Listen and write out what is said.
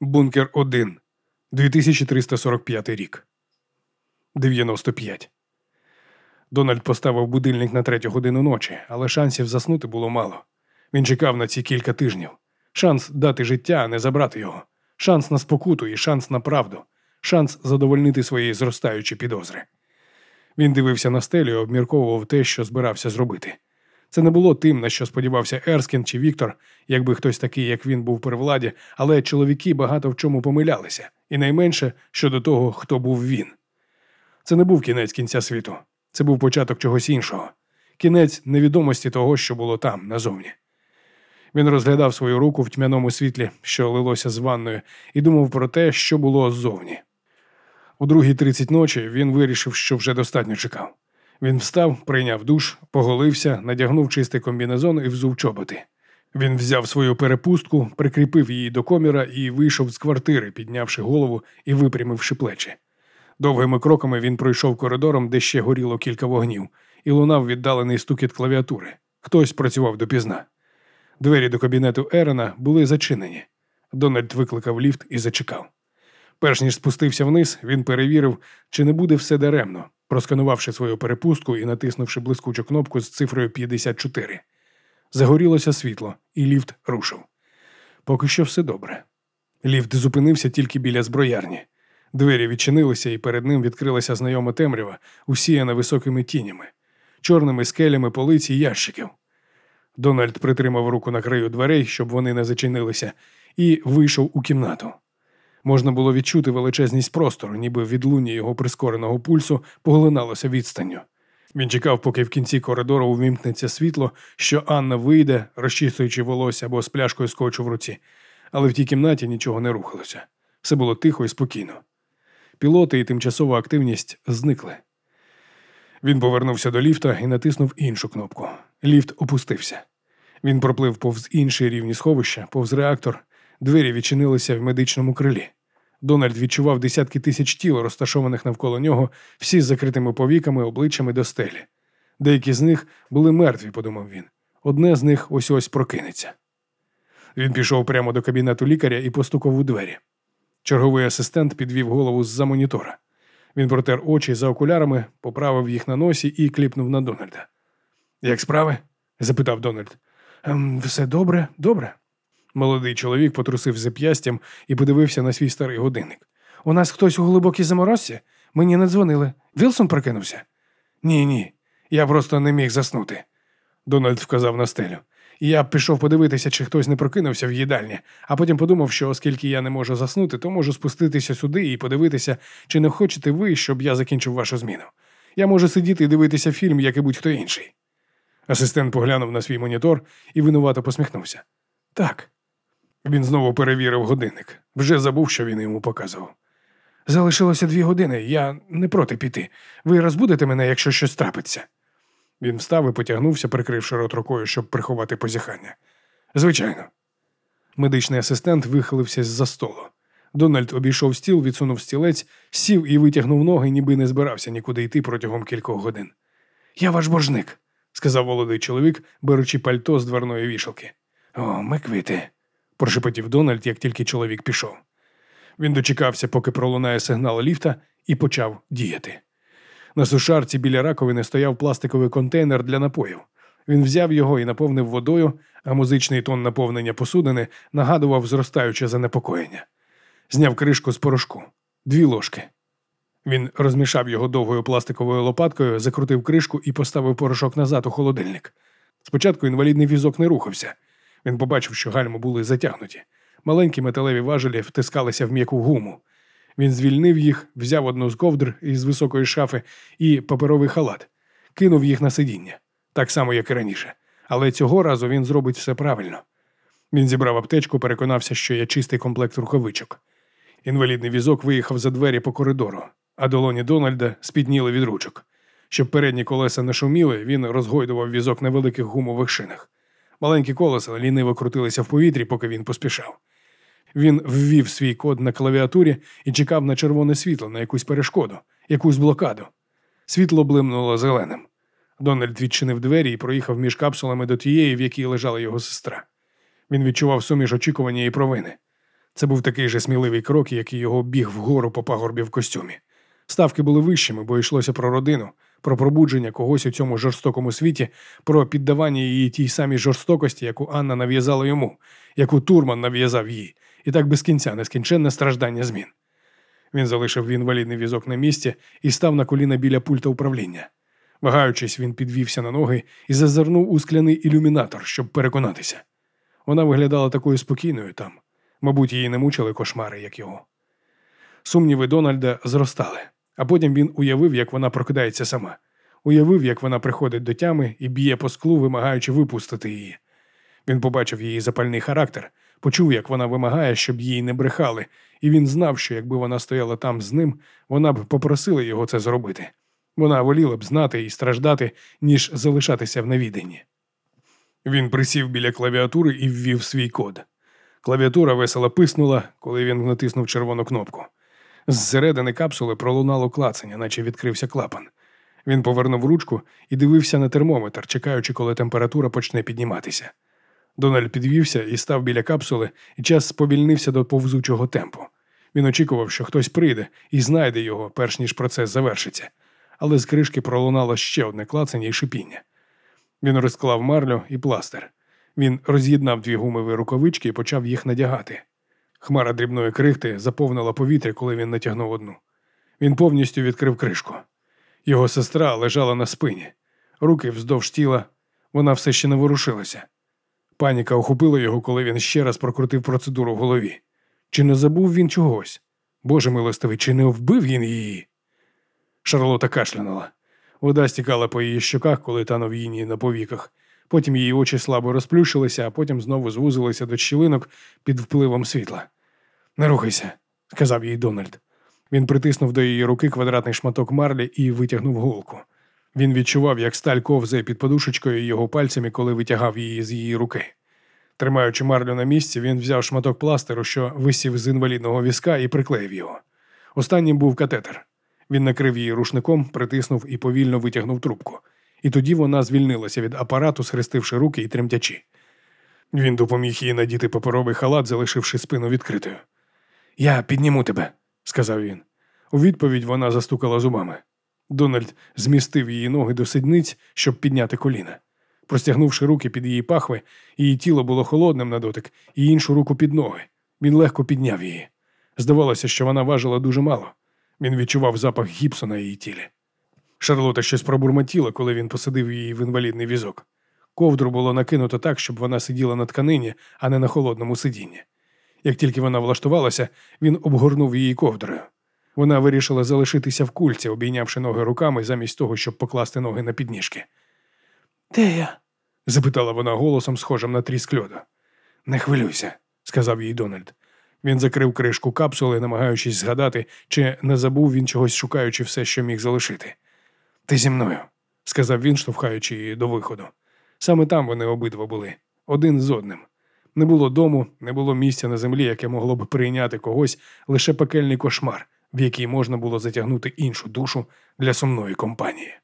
Бункер 1. 2345 рік. 95. Дональд поставив будильник на третю годину ночі, але шансів заснути було мало. Він чекав на ці кілька тижнів. Шанс дати життя, а не забрати його. Шанс на спокуту і шанс на правду. Шанс задовольнити свої зростаючі підозри. Він дивився на стелю і обмірковував те, що збирався зробити. Це не було тим, на що сподівався Ерскін чи Віктор, якби хтось такий, як він, був при владі, але чоловіки багато в чому помилялися, і найменше щодо того, хто був він. Це не був кінець кінця світу, це був початок чогось іншого, кінець невідомості того, що було там, назовні. Він розглядав свою руку в тьмяному світлі, що лилося з ванною, і думав про те, що було ззовні. У другій тридцять ночі він вирішив, що вже достатньо чекав. Він встав, прийняв душ, поголився, надягнув чистий комбінезон і взув чоботи. Він взяв свою перепустку, прикріпив її до коміра і вийшов з квартири, піднявши голову і випрямивши плечі. Довгими кроками він пройшов коридором, де ще горіло кілька вогнів, і лунав віддалений стукіт клавіатури. Хтось працював допізна. Двері до кабінету Ерена були зачинені. Дональд викликав ліфт і зачекав. Перш ніж спустився вниз, він перевірив, чи не буде все даремно, просканувавши свою перепустку і натиснувши блискучу кнопку з цифрою 54. Загорілося світло, і ліфт рушив. Поки що все добре. Ліфт зупинився тільки біля зброярні. Двері відчинилися, і перед ним відкрилася знайома темрява, усіяна високими тінями, чорними скелями полиці й ящиків. Дональд притримав руку на краю дверей, щоб вони не зачинилися, і вийшов у кімнату. Можна було відчути величезність простору, ніби відлуння його прискореного пульсу поглиналося відстанню. Він чекав, поки в кінці коридору увімкнеться світло, що Анна вийде, розчісуючи волосся або з пляшкою скотчу в руці, але в тій кімнаті нічого не рухалося. Все було тихо і спокійно. Пілоти і тимчасова активність зникли. Він повернувся до ліфта і натиснув іншу кнопку. Ліфт опустився. Він проплив повз інші рівні сховища, повз реактор. Двері відчинилися в медичному крилі. Дональд відчував десятки тисяч тіл, розташованих навколо нього, всі з закритими повіками, обличчями до стелі. Деякі з них були мертві, подумав він. Одне з них ось ось прокинеться. Він пішов прямо до кабінету лікаря і постукав у двері. Черговий асистент підвів голову з-за монітора. Він протер очі за окулярами, поправив їх на носі і кліпнув на Дональда. Як справи? запитав Дональд. «Ем, Все добре, добре. Молодий чоловік потрусив зап'ястям і подивився на свій старий годинник. У нас хтось у глибокій заморозці? Мені не дзвонили. Вілсон прокинувся? Ні, ні. Я просто не міг заснути. Дональд вказав на стелю. Я пішов подивитися, чи хтось не прокинувся в їдальні, а потім подумав, що оскільки я не можу заснути, то можу спуститися сюди і подивитися, чи не хочете ви, щоб я закінчив вашу зміну. Я можу сидіти і дивитися фільм, як і будь-хто інший. Асистент поглянув на свій монітор і винувато посміхнувся. Так. Він знову перевірив годинник. Вже забув, що він йому показував. Залишилося дві години, я не проти піти. Ви розбудете мене, якщо щось трапиться. Він встав і потягнувся, прикривши рот рукою, щоб приховати позіхання. Звичайно. Медичний асистент вихилився з-за столу. Дональд обійшов стіл, відсунув стілець, сів і витягнув ноги, ніби не збирався нікуди йти протягом кількох годин. Я ваш боржник, сказав молодий чоловік, беручи пальто з дверної вішалки. О, ми квіти, прошепотів Дональд, як тільки чоловік пішов. Він дочекався, поки пролунає сигнал ліфта, і почав діяти. На сушарці біля раковини стояв пластиковий контейнер для напоїв. Він взяв його і наповнив водою, а музичний тон наповнення посудини нагадував зростаюче занепокоєння. Зняв кришку з порошку, дві ложки. Він розмішав його довгою пластиковою лопаткою, закрутив кришку і поставив порошок назад у холодильник. Спочатку інвалідний візок не рухався. Він побачив, що гальми були затягнуті. Маленькі металеві важелі втискалися в м'яку гуму. Він звільнив їх, взяв одну з ковдр із високої шафи і паперовий халат, кинув їх на сидіння, так само, як і раніше. Але цього разу він зробить все правильно. Він зібрав аптечку, переконався, що є чистий комплект рукавичок. Інвалідний візок виїхав за двері по коридору, а долоні Дональда спітніли від ручок. Щоб передні колеса не шуміли, він розгойдував візок на великих гумових шинах. Маленькі колеса ліниво крутилися в повітрі, поки він поспішав. Він ввів свій код на клавіатурі і чекав на червоне світло, на якусь перешкоду, якусь блокаду. Світло блимнуло зеленим. Дональд відчинив двері і проїхав між капсулами до тієї, в якій лежала його сестра. Він відчував суміш очікування і провини. Це був такий же сміливий крок, як і його біг вгору по пагорбі в костюмі. Ставки були вищими, бо йшлося про родину, про пробудження когось у цьому жорстокому світі, про піддавання її тій самій жорстокості, яку Анна нав'язала йому, яку Турман нав'язав їй, і так без кінця нескінченне страждання змін. Він залишив інвалідний візок на місці і став на коліна біля пульта управління. Вагаючись, він підвівся на ноги і зазирнув у скляний ілюмінатор, щоб переконатися. Вона виглядала такою спокійною там. Мабуть, її не мучили кошмари, як його. Сумніви Дональда зростали, а потім він уявив, як вона прокидається сама. Уявив, як вона приходить до тями і б'є по склу, вимагаючи випустити її. Він побачив її запальний характер, почув, як вона вимагає, щоб їй не брехали, і він знав, що якби вона стояла там з ним, вона б попросила його це зробити. Вона воліла б знати і страждати, ніж залишатися в невіданні. Він присів біля клавіатури і ввів свій код. Клавіатура весело писнула, коли він натиснув червону кнопку. Зсередини капсули пролунало клацання, наче відкрився клапан. Він повернув ручку і дивився на термометр, чекаючи, коли температура почне підніматися. Дональд підвівся і став біля капсули, і час сповільнився до повзучого темпу. Він очікував, що хтось прийде і знайде його, перш ніж процес завершиться. Але з кришки пролунало ще одне клацання і шипіння. Він розклав марлю і пластир. Він роз'єднав дві гумові рукавички і почав їх надягати. Хмара дрібної крихти заповнила повітря, коли він натягнув одну. Він повністю відкрив кришку. Його сестра лежала на спині, руки вздовж тіла, вона все ще не ворушилася. Паніка охопила його, коли він ще раз прокрутив процедуру в голові. Чи не забув він чогось? Боже милостивий, чи не вбив він її? Шарлота кашлянула. Вода стікала по її щоках, коли танув її на повіках. Потім її очі слабо розплющилися, а потім знову звузилися до щілинок під впливом світла. Не рухайся, сказав їй Дональд. Він притиснув до її руки квадратний шматок марлі і витягнув голку. Він відчував, як сталь ковзає під подушечкою його пальцями, коли витягав її з її руки. Тримаючи марлю на місці, він взяв шматок пластеру, що висів з інвалідного візка, і приклеїв його. Останнім був катетер. Він накрив її рушником, притиснув і повільно витягнув трубку. І тоді вона звільнилася від апарату, схрестивши руки і тремтячи. Він допоміг їй надіти паперовий халат, залишивши спину відкритою. Я підніму тебе, сказав він. У відповідь вона застукала зубами. Дональд змістив її ноги до сидниць, щоб підняти коліна. Простягнувши руки під її пахви, її тіло було холодним на дотик, і іншу руку під ноги. Він легко підняв її. Здавалося, що вона важила дуже мало. Він відчував запах гіпсу на її тілі. Шарлота щось пробурмотіла, коли він посадив її в інвалідний візок. Ковдру було накинуто так, щоб вона сиділа на тканині, а не на холодному сидінні. Як тільки вона влаштувалася, він обгорнув її ковдрою. Вона вирішила залишитися в кульці, обійнявши ноги руками замість того, щоб покласти ноги на підніжки. Де я? запитала вона голосом, схожим на тріск льоду. Не хвилюйся, сказав їй Дональд. Він закрив кришку капсули, намагаючись згадати, чи не забув він чогось шукаючи все, що міг залишити. Ти зі мною, сказав він, штовхаючи її до виходу. Саме там вони обидва були, один з одним. Не було дому, не було місця на землі, яке могло б прийняти когось лише пекельний кошмар, в який можна було затягнути іншу душу для сумної компанії.